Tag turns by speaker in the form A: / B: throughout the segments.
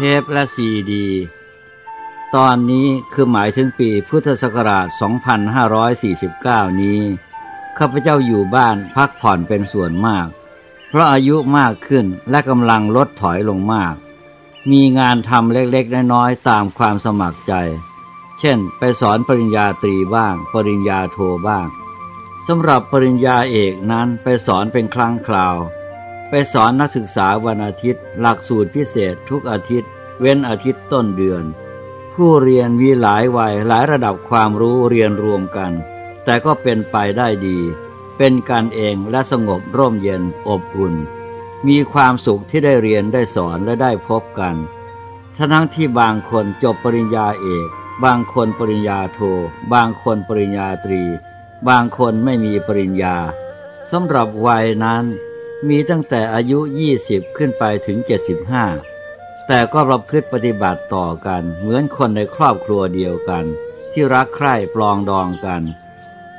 A: เทปและซีดี ตอนนี้คือหมายถึงปีพุทธศักราช 2549 นี้ ข้าพเจ้าอยู่บ้านพักผ่อนเป็นส่วนมาก เพราะอายุมากขึ้นและกำลังลดถอยลงมาก มีงานทำเล็กๆ น้อยๆ ตามความสมัครใจ เช่น ไปสอนปริญญาตรีบ้าง ปริญญาโทบ้างสำหรับปริญญาเอกนั้นไปสอนเป็นครั้งคราว ไปสอนนักศึกษาวันอาทิตย์ หลักสูตรพิเศษทุกอาทิตย์ เว้นอาทิตย์ต้นเดือน ผู้เรียนมีหลายวัยหลายระดับความรู้เรียนรวมกัน แต่ก็เป็นไปได้ดี เป็นการเองและสงบร่มเย็นอบอุ่น มีความสุขที่ได้เรียนได้สอนและได้พบกันทั้งที่บางคนจบปริญญาเอก บางคนปริญญาโท บางคนปริญญาตรี บางคนไม่มีปริญญาสำหรับวัยนั้น มีตั้งแต่อายุ 20 ขึ้นไปถึง 75 แต่ก็ประพฤติปฏิบัติต่อกัน เหมือนคนในครอบครัวเดียวกัน ที่รักใคร่ปลองดองกัน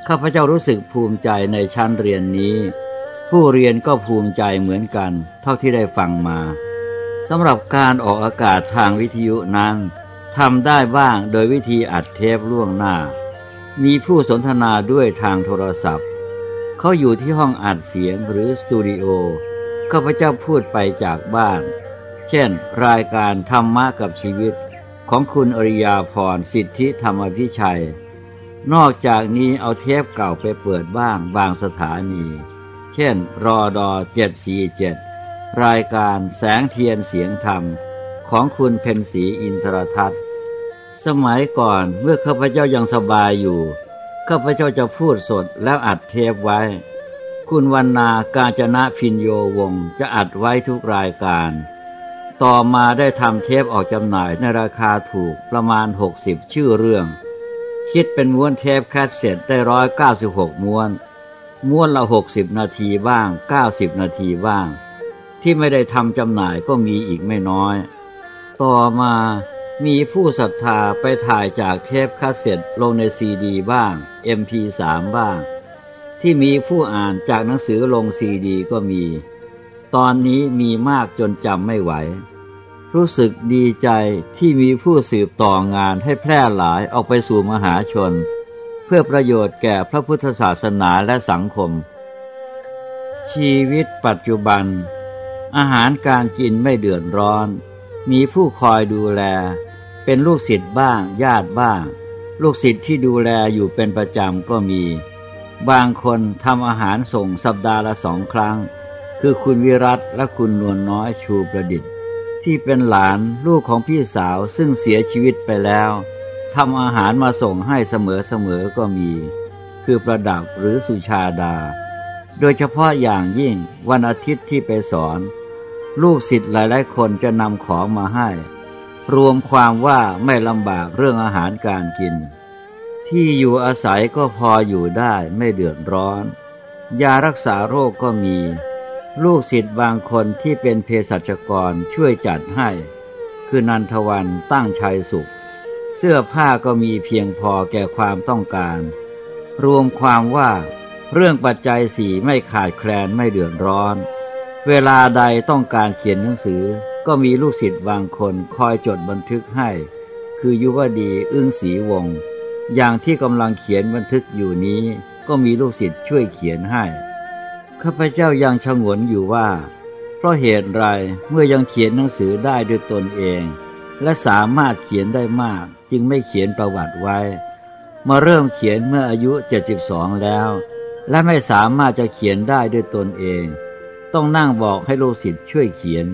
A: ข้าพเจ้ารู้สึกภูมิใจในชั้นเรียนนี้ ผู้เรียนก็ภูมิใจเหมือนกัน เท่าที่ได้ฟังมาสำหรับการออกอากาศทางวิทยุนั้นทำได้บ้างโดยวิธีอัดเทปล่วงหน้า มีผู้สนทนาด้วยทางโทรศัพท์ เขาอยู่ที่ห้องอัดเสียงหรือสตูดิโอข้าพเจ้าพูดไปจากบ้าน เช่น รายการธรรมะกับชีวิต ของคุณอริยาพรสิทธิธรรมพิชัย นอกจากนี้เอาเทปเก่าไปเปิดบ้างบางสถานี เช่น รอดอ747รายการแสงเทียนเสียงธรรม ของคุณเพ็ญศรีอินทรทัศน์ สมัยก่อนเมื่อข้าพเจ้ายังสบายอยู่ ข้าพเจ้าจะพูดสดแล้วอัดเทปไว้ คุณวรรณากาญจนภิญโญวงศ์จะอัดไว้ทุกรายการ ต่อมาได้ทำเทปออกจำหน่ายในราคาถูกประมาณ 60 ชื่อเรื่อง คิดเป็นม้วนเทปแคสเซ็ตได้ร้อยเก้าสิบหกม้วน ม้วนละหกสิบนาทีบ้างเก้าสิบนาทีบ้าง ที่ไม่ได้ทำจำหน่ายก็มีอีกไม่น้อย ต่อมา มีผู้ศรัทธาไปถ่ายจากเทปคาสเซ็ตลงในซีดีบ้าง MP3 บ้าง ที่มีผู้อ่านจากหนังสือลงซีดีก็มี ตอนนี้มีมากจนจำไม่ไหว รู้สึกดีใจที่มีผู้สืบต่องานให้แพร่หลายออกไปสู่มหาชน เพื่อประโยชน์แก่พระพุทธศาสนาและสังคม ชีวิตปัจจุบัน อาหารการกินไม่เดือดร้อน มีผู้คอยดูแล เป็นลูกศิษย์บ้าง ญาติบ้าง ลูกศิษย์ที่ดูแลอยู่เป็นประจำก็มี บางคนทำอาหารส่งสัปดาห์ละสองครั้ง คือคุณวิรัตและคุณนวลน้อยชูประดิษฐ์ ที่เป็นหลานลูกของพี่สาวซึ่งเสียชีวิตไปแล้วทำอาหารมาส่งให้เสมอๆก็มี คือประดับหรือสุชาดา โดยเฉพาะอย่างยิ่งวันอาทิตย์ที่ไปสอน ลูกศิษย์หลายๆคนจะนำของมาให้ รวมความว่าไม่ลำบากเรื่องอาหารการกิน ที่อยู่อาศัยก็พออยู่ได้ไม่เดือดร้อน ยารักษาโรคก็มี ลูกศิษย์บางคนที่เป็นเภสัชกรช่วยจัดให้ คือนันทวันตั้งชัยสุข เสื้อผ้าก็มีเพียงพอแก่ความต้องการ รวมความว่าเรื่องปัจจัยสีไม่ขาดแคลนไม่เดือดร้อน เวลาใดต้องการเขียนหนังสือ ก็มีลูกศิษย์บางคนคอยจดบันทึกให้ คือยุวดีอึ้งสีวง อย่างที่กำลังเขียนบันทึกอยู่นี้ก็มีลูกศิษย์ช่วยเขียนให้ข้าพเจ้ายังชงนอยู่ว่า เพราะเหตุไรเมื่อยังเขียนหนังสือได้ด้วยตนเอง และสามารถเขียนได้มากจึงไม่เขียนประวัติไว้ มาเริ่มเขียนเมื่ออายุ 72 แล้ว และไม่สามารถจะเขียนได้ด้วยตนเอง ต้องนั่งบอกให้ลูกศิษย์ช่วยเขียน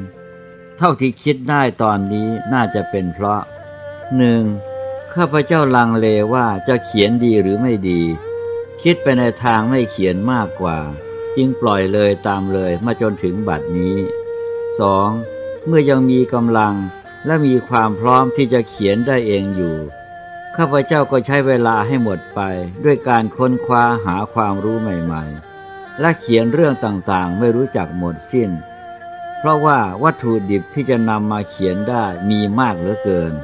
A: เท่าที่คิดได้ตอนนี้น่าจะเป็นเพราะหนึ่งข้าพเจ้าลังเลว่าจะเขียนดีหรือไม่ดี คิดไปในทางไม่เขียนมากกว่า จึงปล่อยเลยตามเลยมาจนถึงบัดนี้สองเมื่อยังมีกำลังและมีความพร้อมที่จะเขียนได้เองอยู่ข้าพเจ้าก็ใช้เวลาให้หมดไป ด้วยการค้นคว้าหาความรู้ใหม่ ๆ และเขียนเรื่องต่างๆ ไม่รู้จักหมดสิ้น ราะว่าวัตถุดิบที่จะนำมาเขียนได้มีมากเหลือเกิน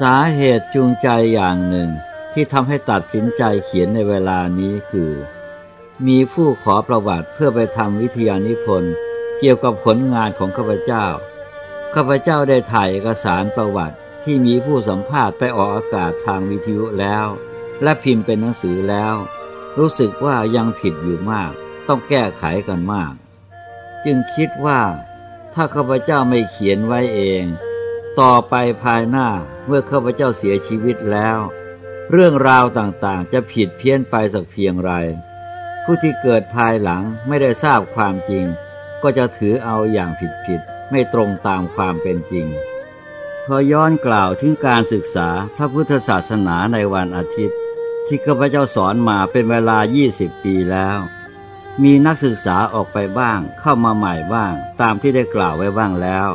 A: สาเหตุจูงใจอย่างหนึ่งที่ทำให้ตัดสินใจเขียนในเวลานี้คือ มีผู้ขอประวัติเพื่อไปทำวิทยานิพนธ์เกี่ยวกับผลงานของข้าพเจ้าขข้าพเจ้าได้ถ่ายเอกสารประวัติที่มีผู้สัมภาษณ์ไปออกอากาศทางวิทยุแล้ว และพิมพ์เป็นหนังสือแล้ว รู้สึกว่ายังผิดอยู่มาก ต้องแก้ไขกันมาก จึงคิดว่า ถ้าข้าพเจ้าไม่เขียนไว้เอง ต่อไปภายหน้าเมื่อข้าพเจ้าเสียชีวิตแล้ว เรื่องราวต่างๆ จะผิดเพี้ยนไปสักเพียงไร ผู้ที่เกิดภายหลังไม่ได้ทราบความจริง ก็จะถือเอาอย่างผิดๆไม่ตรงตามความเป็นจริง พอย้อนกล่าวถึงการศึกษาพระพุทธศาสนาในวันอาทิตย์ ที่ข้าพเจ้าสอนมาเป็นเวลา 20 ปีแล้ว มีนักศึกษาออกไปบ้างเข้ามาใหม่บ้าง ตามที่ได้กล่าวไว้บ้างแล้ว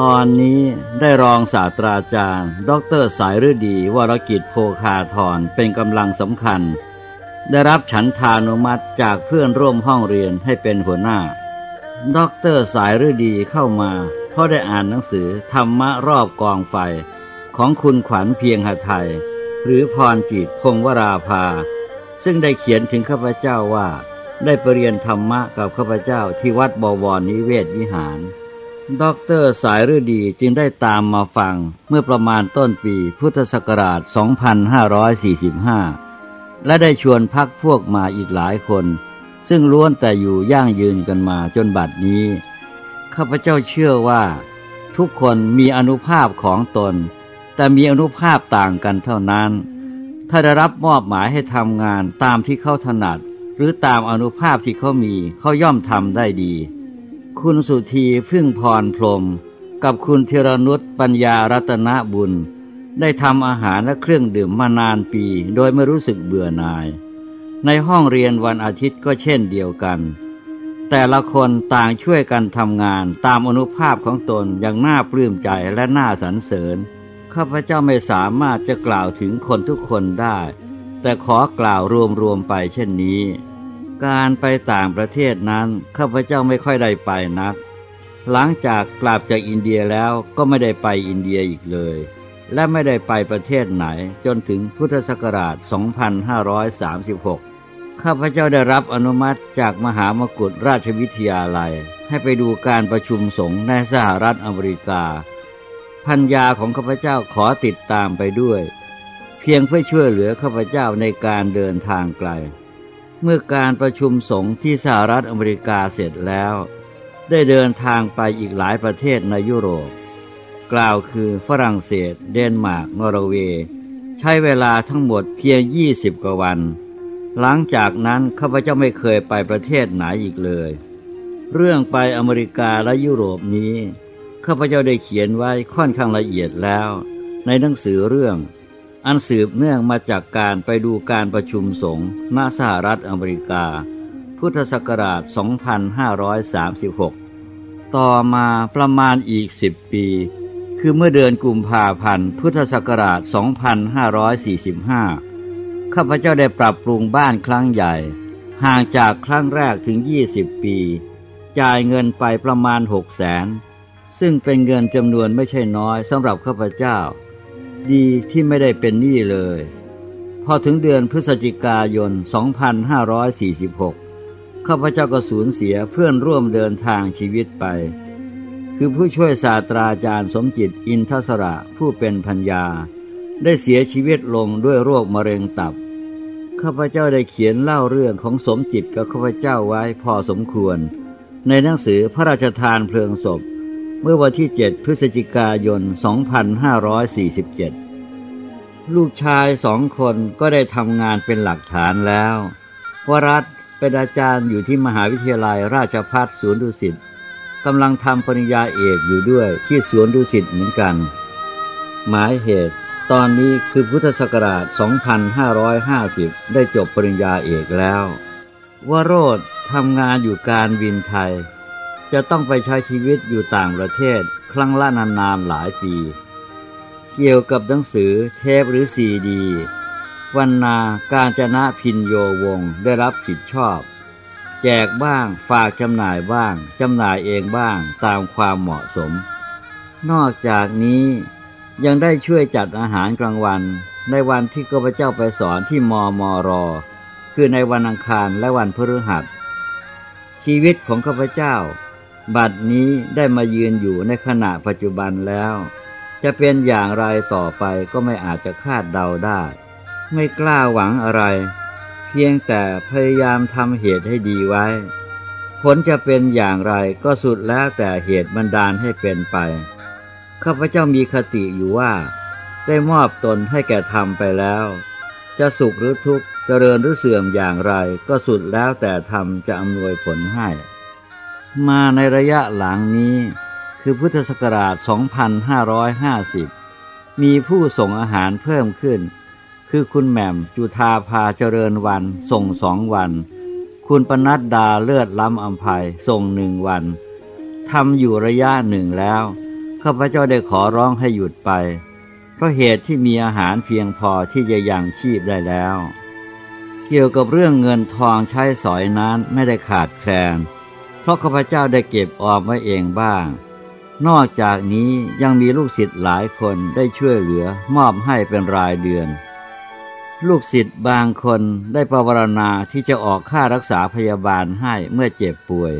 A: ตอนนี้ได้รองศาสตราจารย์ ดรสายฤดีวรกิจโพคาธรเป็นกำลังสำคัญ ได้รับฉันทานุมัติจากเพื่อนร่วมห้องเรียนให้เป็นหัวหน้าด็อกเตอร์สายฤดีเข้ามาเพราะได้อ่านหนังสือธรรมะรอบกองไฟ ของคุณขวัญเพียงหไทย หรือพรจิตพงวราภา ซึ่งได้เขียนถึงข้าพเจ้าว่า ได้ไปเรียนธรรมะกับข้าพเจ้าที่วัดบวรนิเวศวิหารด็อกเตอร์สายฤดีจึงได้ตามมาฟังเมื่อประมาณต้นปีพุทธศักราช 2545 และได้ชวนพักพวกมาอีกหลายคน ซึ่งล้วนแต่อยู่ย่างยืนกันมาจนบัดนี้ ข้าพเจ้าเชื่อว่า ทุกคนมีอนุภาพของตน แต่มีอนุภาพต่างกันเท่านั้น ถ้าได้รับมอบหมายให้ทำงานตามที่เขาถนัด หรือตามอนุภาพที่เขามีเขาย่อมทำได้ดี คุณสุธีพึ่งพรพรม กับคุณเทรนุษปัญญารัตนบุญ ได้ทำอาหารและเครื่องดื่มมานานปี โดยไม่รู้สึกเบื่อหน่าย ในห้องเรียนวันอาทิตย์ก็เช่นเดียวกัน แต่ละคนต่างช่วยกันทำงานตามอนุภาพของตนอย่างน่าปลื้มใจและน่าสรรเสริญข้าพเจ้าไม่สามารถจะกล่าวถึงคนทุกคนได้ แต่ขอกล่าวรวมๆไปเช่นนี้ การไปต่างประเทศนั้นข้าพเจ้าไม่ค่อยได้ไปนัก หลังจากกลับจากอินเดียแล้วก็ไม่ได้ไปอินเดียอีกเลย และไม่ได้ไปประเทศไหนจนถึงพุทธศักราช 2536 ข้าพเจ้าได้รับอนุมัติจากมหามกุฏราชวิทยาลัย ให้ไปดูการประชุมสงฆ์ในสหรัฐอเมริกา พัญญาของข้าพเจ้าขอติดตามไปด้วย พียงเพื่อช่วยเหลือข้าพเจ้าในการเดินทางไกล เมื่อการประชุมสงฆ์ที่สหรัฐอเมริกาเสร็จแล้ว ได้เดินทางไปอีกหลายประเทศในยุโรป กล่าวคือฝรั่งเศส เดนมาร์กนอร์เวย์ ใช้เวลาทั้งหมดเพียงยี่สิบกว่าวัน หลังจากนั้นข้าพเจ้าไม่เคยไปประเทศไหนอีกเลย เรื่องไปอเมริกาและยุโรปนี้ข้าพเจ้าได้เขียนไว้ค่อนข้างละเอียดแล้ว ในหนังสือเรื่อง อันสืบเนื่องมาจากการไปดูการประชุมสงฆ์ณสหรัฐอเมริกา พุทธศักราช 2536 ต่อมาประมาณอีกสิบปี คือเมื่อเดือนกุมภาพันธ์ พุทธศักราช 2545 ข้าพเจ้าได้ปรับปรุงบ้านครั้งใหญ่ ห่างจากครั้งแรกถึงยี่สิบปี จ่ายเงินไปประมาณหกแสนซึ่งเป็นเงินจำนวนไม่ใช่น้อยสำหรับข้าพเจ้า ดีที่ไม่ได้เป็นหนี้เลย พอถึงเดือนพฤศจิกายน 2546 ข้าพเจ้าก็สูญเสียเพื่อนร่วมเดินทางชีวิตไป คือผู้ช่วยศาสตราจารย์สมจิตอินทศระผู้เป็นพัญญา ได้เสียชีวิตลงด้วยโรคมะเร็งตับ ข้าพเจ้าได้เขียนเล่าเรื่องของสมจิตกับข้าพเจ้าไว้พอสมควร ในหนังสือพระราชทานเพลิงศพ มื่อวันที่ 7 พฤศจิกายน 2547 ลูกชายสองคนก็ได้ทำงานเป็นหลักฐานแล้ววรัตเป็นอาจารย์อยู่ที่มหาวิทยาลัยราชภัฏสวนดุสิตกำลังทำปริญญาเอกอยู่ด้วยที่สวนดุสิตเหมือนกัน หมายเหตุ ตอนนี้คือพุทธศักราช 2550 ได้จบปริญญาเอกแล้ว วโรธทำงานอยู่การบินไทย จะต้องไปใช้ชีวิตอยู่ต่างประเทศครั้งละนานๆหลายปี เกี่ยวกับหนังสือเทปหรือซีดีวันนาการจนะพินโยวงได้รับผิดชอบ แจกบ้างฝากจำหน่ายบ้าง จำหน่ายเองบ้างตามความเหมาะสม นอกจากนี้ยังได้ช่วยจัดอาหารกลางวัน ในวันที่ข้าพเจ้าไปสอนที่มอมอรอ คือในวันอังคารและวันพฤหัส ชีวิตของข้าพเจ้า บัดนี้ได้มายืนอยู่ในขณะปัจจุบันแล้ว จะเป็นอย่างไรต่อไปก็ไม่อาจจะคาดเดาได้ ไม่กล้าหวังอะไร เพียงแต่พยายามทำเหตุให้ดีไว้ ผลจะเป็นอย่างไรก็สุดแล้วแต่เหตุบันดาลให้เป็นไป ข้าพเจ้ามีคติอยู่ว่า ได้มอบตนให้แก่ธรรมไปแล้ว จะสุขหรือทุกข์เจริญหรือเสื่อมอย่างไร ก็สุดแล้วแต่ธรรมจะอำนวยผลให้ มาในระยะหลังนี้ คือพุทธศักราช 2550 มีผู้ส่งอาหารเพิ่มขึ้น คือคุณแหม่มจุธาพาเจริญวันส่งสองวัน คุณปนัดดาเลือดล้ำอัมภัยส่งหนึ่งวันทำอยู่ระยะหนึ่งแล้วข้าพเจ้าได้ขอร้องให้หยุดไป เพราะเหตุที่มีอาหารเพียงพอที่จะยังชีพได้แล้ว เกี่ยวกับเรื่องเงินทองใช้สอยนั้นไม่ได้ขาดแคลน เพราะข้าพเจ้าได้เก็บออมไว้เองบ้าง นอกจากนี้ยังมีลูกศิษย์หลายคนได้ช่วยเหลือมอบให้เป็นรายเดือน ลูกศิษย์บางคนได้ประวรณาที่จะออกค่ารักษาพยาบาลให้เมื่อเจ็บป่วย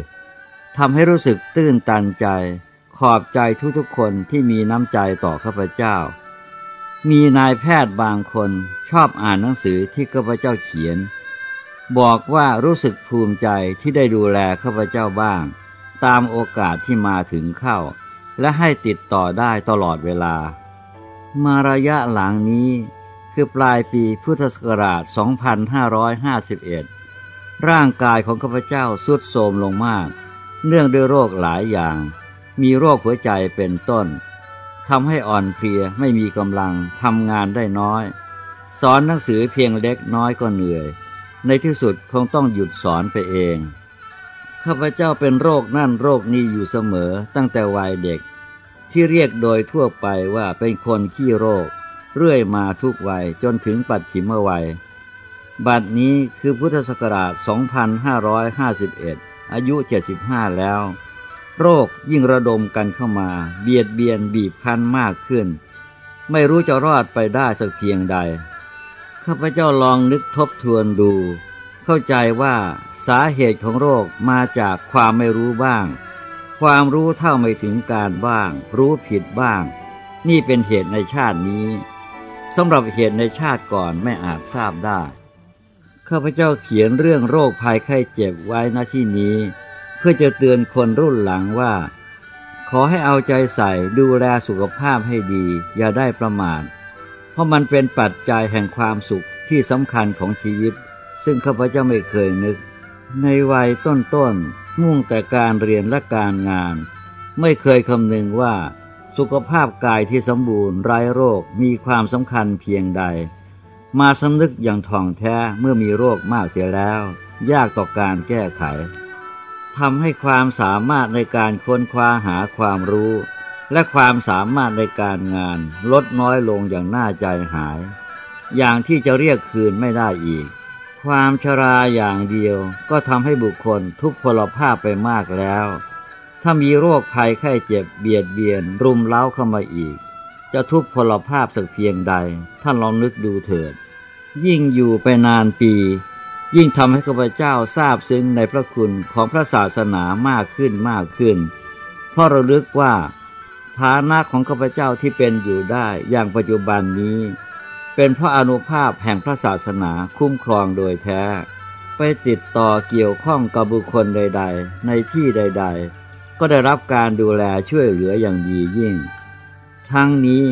A: ทำให้รู้สึกตื้นตันใจ ขอบใจทุกๆคนที่มีน้ำใจต่อข้าพเจ้า มีนายแพทย์บางคนชอบอ่านหนังสือที่ข้าพเจ้าเขียน บอกว่ารู้สึกภูมิใจที่ได้ดูแลข้าพเจ้าบ้าง ตามโอกาสที่มาถึงเข้า และให้ติดต่อได้ตลอดเวลา มาระยะหลังนี้คือปลายปีพุทธศักราช 2551 ร่างกายของข้าพเจ้าสุดโทรมลงมาก เนื่องด้วยโรคหลายอย่าง มีโรคหัวใจเป็นต้นทำให้อ่อนเพลียไม่มีกำลังทำงานได้น้อย สอนหนังสือเพียงเล็กน้อยก็เหนื่อย ในที่สุดคงต้องหยุดสอนไปเอง ข้าพเจ้าเป็นโรคนั่นโรคนี้อยู่เสมอตั้งแต่วัยเด็ก ที่เรียกโดยทั่วไปว่าเป็นคนขี้โรค เรื่อยมาทุกวัยจนถึงปัจฉิมวัย บัดนี้คือพุทธศักราช 2551 อายุ 75 แล้ว โรคยิ่งระดมกันเข้ามา เบียดเบียนบีบคั้นมากขึ้น ไม่รู้จะรอดไปได้สักเพียงใด ข้าพเจ้าลองนึกทบทวนดู เข้าใจว่าสาเหตุของโรคมาจากความไม่รู้บ้าง ความรู้เท่าไม่ถึงการบ้าง รู้ผิดบ้าง นี่เป็นเหตุในชาตินี้สำหรับเหตุในชาติก่อนไม่อาจทราบได้ข้าพเจ้าเขียนเรื่องโรคภัยไข้เจ็บไว้ณที่นี้ เพื่อจะเตือนคนรุ่นหลังว่า ขอให้เอาใจใส่ดูแลสุขภาพให้ดี อย่าได้ประมาท เพราะมันเป็นปัจจัยแห่งความสุขที่สำคัญของชีวิต ซึ่งข้าพเจ้าไม่เคยนึก ในวัยต้นๆมุ่งแต่การเรียนและการงาน ไม่เคยคำนึงว่า สุขภาพกายที่สมบูรณ์ไร้โรคมีความสำคัญเพียงใด มาสำนึกอย่างท่องแท้เมื่อมีโรคมากเสียแล้ว ยากต่อการแก้ไขทำให้ความสามารถในการค้นคว้าหาความรู้ และความสามารถในการงานลดน้อยลงอย่างน่าใจหาย อย่างที่จะเรียกคืนไม่ได้อีก ความชราอย่างเดียวก็ทำให้บุคคลทุกพลภาพไปมากแล้ว ถ้ามีโรคภัยไข้เจ็บเบียดเบียน รุมเล้าเข้ามาอีก จะทุกพลภาพสักเพียงใด ท่านลองนึกดูเถิด ยิ่งอยู่ไปนานปี ยิ่งทำให้ข้าพเจ้าทราบซึ้งในพระคุณของพระศาสนามากขึ้นมากขึ้น เพราะเราลึกว่า ฐานะของข้าพเจ้าที่เป็นอยู่ได้อย่างปัจจุบันนี้ เป็นเพราะอนุภาพแห่งพระศาสนาคุ้มครองโดยแท้ ไปติดต่อเกี่ยวข้องกับบุคคลใด ๆ ในที่ใด ๆ ก็ได้รับการดูแลช่วยเหลืออย่างดียิ่ง ทั้งนี้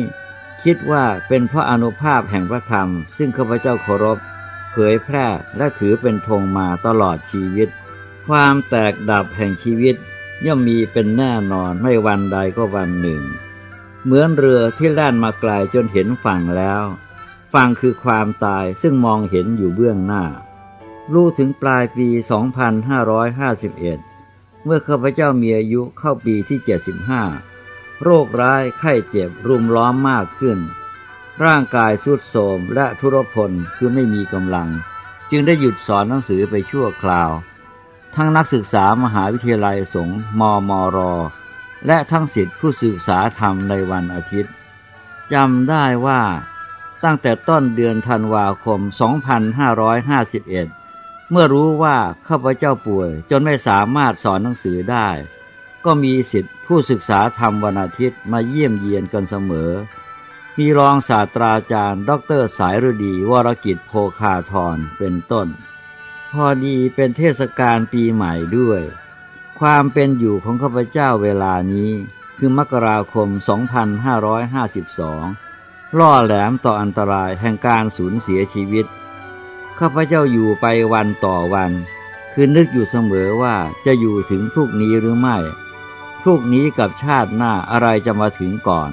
A: คิดว่าเป็นเพราะอนุภาพแห่งพระธรรม ซึ่งข้าพเจ้าเคารพ เผยแพร่และถือเป็นธงมาตลอดชีวิต ความแตกดับแห่งชีวิต ย่อมมีเป็นแน่นอนไม่วันใดก็วันหนึ่ง เหมือนเรือที่แล่นมาไกลจนเห็นฝั่งแล้ว ฝั่งคือความตายซึ่งมองเห็นอยู่เบื้องหน้า รู้ถึงปลายปี 2551 เมื่อข้าพเจ้ามีอายุเข้าปีที่ 75 โรคร้ายไข้เจ็บรุมล้อมมากขึ้น ร่างกายสุดโทรมและทุรพลคือไม่มีกำลัง จึงได้หยุดสอนหนังสือไปชั่วคราว ทั้งนักศึกษามหาวิทยาลัยสงฆ์มมร และทั้งสิทธิผู้ศึกษาธรรมในวันอาทิตย์จำได้ว่าตั้งแต่ต้นเดือนธันวาคม 2551 เมื่อรู้ว่าข้าพเจ้าป่วยจนไม่สามารถสอนหนังสือได้ ก็มีสิทธิผู้ศึกษาธรรมวันอาทิตย์มาเยี่ยมเยียนกันเสมอ มีรองศาสตราจารย์ ดรสายฤดี วรกิจโพคาทรเป็นต้น พอดีเป็นเทศกาลปีใหม่ด้วย ความเป็นอยู่ของข้าพเจ้าเวลานี้คือมกราคม 2552 ล่อแหลมต่ออันตรายแห่งการสูญเสียชีวิต ข้าพเจ้าอยู่ไปวันต่อวัน คือนึกอยู่เสมอว่าจะอยู่ถึงพรุ่งนี้หรือไม่ พรุ่งนี้กับชาติหน้าอะไรจะมาถึงก่อน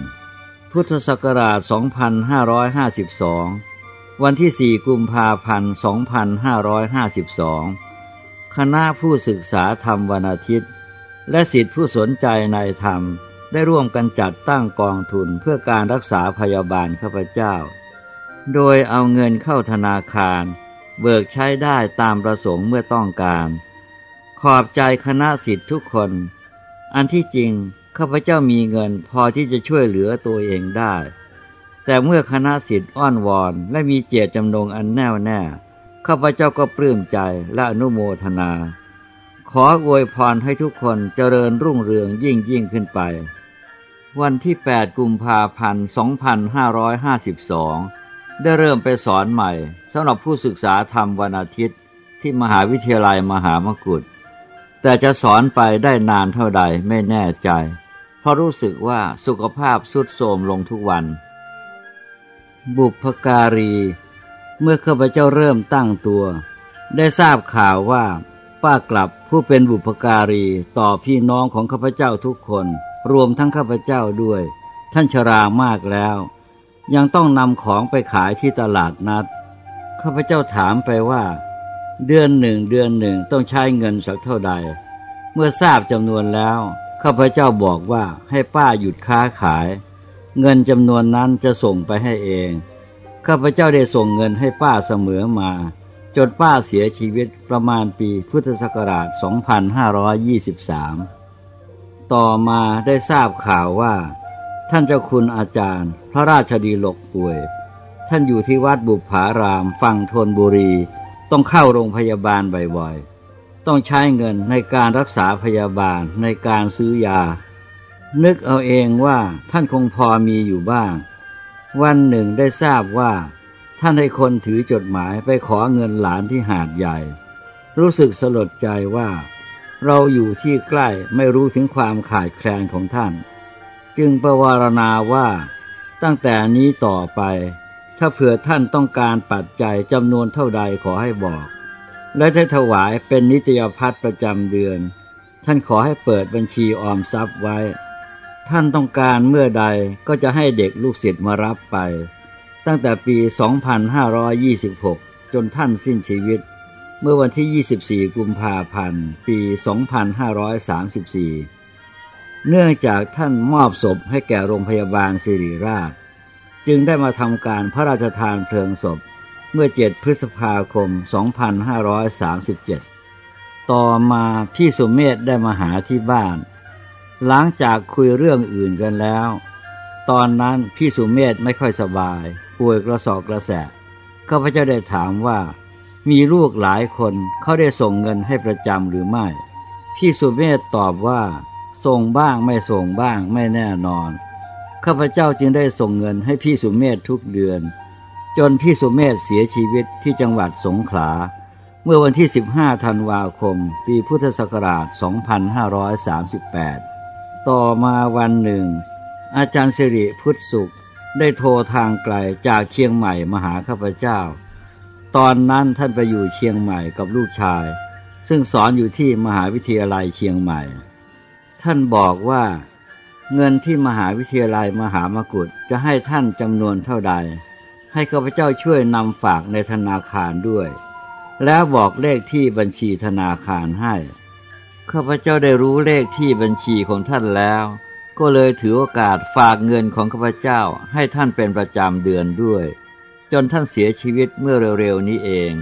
A: พุทธศักราช 2552 วันที่ 4 กุมภาพันธ์ 2552 คณะผู้ศึกษาธรรมวันอาทิตย์ และสิทธิผู้สนใจในธรรมได้ร่วมกันจัดตั้งกองทุนเพื่อการรักษาพยาบาลข้าพเจ้า โดยเอาเงินเข้าธนาคาร เบิกใช้ได้ตามประสงค์เมื่อต้องการ ขอบใจคณะสิทธิ์ทุกคน อันที่จริงข้าพเจ้ามีเงินพอที่จะช่วยเหลือตัวเองได้ แต่เมื่อคณะสิทธิ์อ้อนวอน และมีเจตจำนงอันแน่วแน่ข้าพเจ้าก็ปลื้มใจและอนุโมทนา ขออวยพรให้ทุกคนเจริญรุ่งเรืองยิ่งยิ่งขึ้นไป วันที่ 8 กุมภาพันธ์ 2552 ได้เริ่มไปสอนใหม่สำหรับผู้ศึกษาธรรมวันอาทิตย์ ที่มหาวิทยาลัยมหามกุฏแต่จะสอนไปได้นานเท่าใดไม่แน่ใจ เพราะรู้สึกว่าสุขภาพสุดโทรมลงทุกวัน บุพการี เมื่อข้าพเจ้าเริ่มตั้งตัว ได้ทราบข่าวว่า ป้ากลับผู้เป็นบุพการีต่อพี่น้องของข้าพเจ้าทุกคน รวมทั้งข้าพเจ้าด้วย ท่านชรามากแล้ว ยังต้องนำของไปขายที่ตลาดนัดข้าพเจ้าถามไปว่า เดือนหนึ่งเดือนหนึ่งต้องใช้เงินสักเท่าใด เมื่อทราบจำนวนแล้วข้าพเจ้าบอกว่าให้ป้าหยุดค้าขาย เงินจำนวนนั้นจะส่งไปให้เอง ข้าพเจ้าได้ส่งเงินให้ป้าเสมอมา จนป้าเสียชีวิตประมาณปีพุทธศักราช 2523 ต่อมาได้ทราบข่าวว่า ท่านเจ้าคุณอาจารย์ พระราชดีหลกป่วย ท่านอยู่ที่วัดบุพารามฟังทนบุรี ต้องเข้าโรงพยาบาลบ่อยๆ ต้องใช้เงินในการรักษาพยาบาลในการซื้อยา นึกเอาเองว่าท่านคงพอมีอยู่บ้าง วันหนึ่งได้ทราบว่า ท่านให้คนถือจดหมายไปขอเงินหลานที่หาดใหญ่ รู้สึกสลดใจว่า เราอยู่ที่ใกล้ไม่รู้ถึงความขาดแคลนของท่าน จึงประวารณาว่า ตั้งแต่นี้ต่อไป ถ้าเผื่อท่านต้องการปัจจัยจำนวนเท่าใดขอให้บอก และได้ถวายเป็นนิตยพัฒประจำเดือน ท่านขอให้เปิดบัญชีออมทรัพย์ไว้ ท่านต้องการเมื่อใดก็จะให้เด็กลูกศิษย์มารับไป ตั้งแต่ปี 2526 จนท่านสิ้นชีวิต เมื่อวันที่ 24 กุมภาพันธ์ ปี 2534 เนื่องจากท่านมอบศพให้แก่โรงพยาบาลสิริราช จึงได้มาทำการพระราชทานเพลิงศพเมื่อ 7 พฤษภาคม 2537 ต่อมาพี่สุมเมธได้มาหาที่บ้าน หลังจากคุยเรื่องอื่นกันแล้ว ตอนนั้นพี่สุมเมธไม่ค่อยสบาย ป่วยกระสอบกระแสข้าพเจ้าได้ถามว่า มีลูกหลายคนเขาได้ส่งเงินให้ประจำหรือไม่ พี่สุเมธตอบว่า ส่งบ้างไม่ส่งบ้างไม่แน่นอน ข้าพเจ้าจึงได้ส่งเงินให้พี่สุเมธทุกเดือน จนพี่สุเมธเสียชีวิตที่จังหวัดสงขลาเมื่อวันที่ 15 ธันวาคม ปีพุทธศักราช 2538 ต่อมาวันหนึ่ง อาจารย์สิริพุทธสุขได้โทรทางไกลจากเชียงใหม่มาหาข้าพเจ้า ตอนนั้นท่านไปอยู่เชียงใหม่กับลูกชาย ซึ่งสอนอยู่ที่มหาวิทยาลัยเชียงใหม่ ท่านบอกว่าเงินที่มหาวิทยาลัยมหามกุฏจะให้ท่านจำนวนเท่าใด ให้ข้าพเจ้าช่วยนำฝากในธนาคารด้วย แล้วบอกเลขที่บัญชีธนาคารให้ ข้าพเจ้าได้รู้เลขที่บัญชีของท่านแล้ว ก็เลยถือโอกาสฝากเงินของข้าพเจ้าให้ท่านเป็นประจำเดือนด้วย จนท่านเสียชีวิตเมื่อเร็วๆนี้เอง